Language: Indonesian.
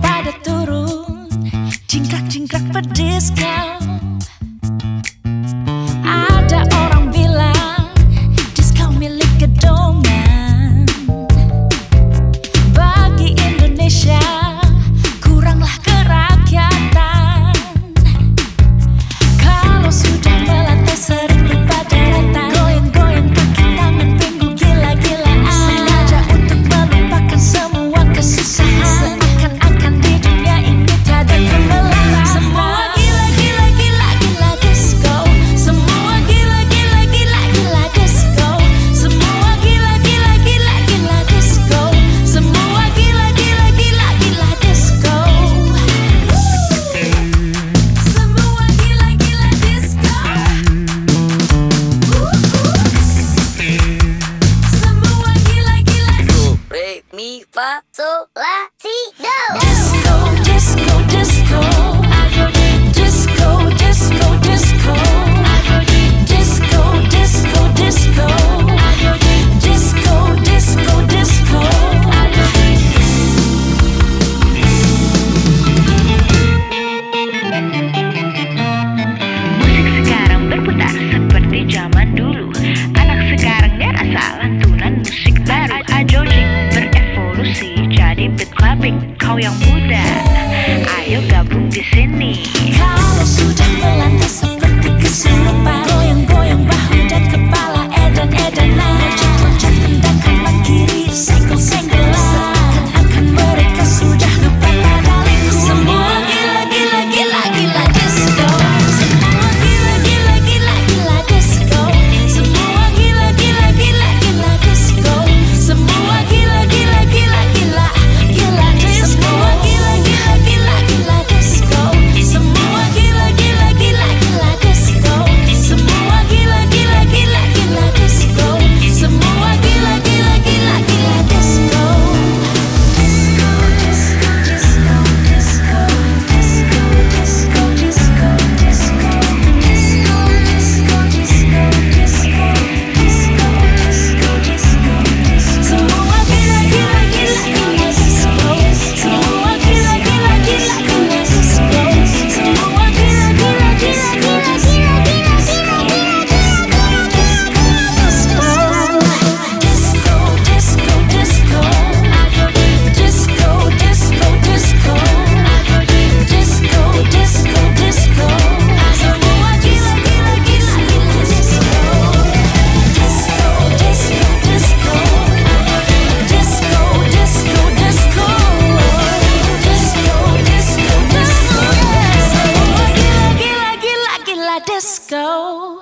pada turun. Cingkrak-cingkrak pedes kau Papacito. Cipit Clubbing, kau yang muda. Ayo gabung di sini. disco.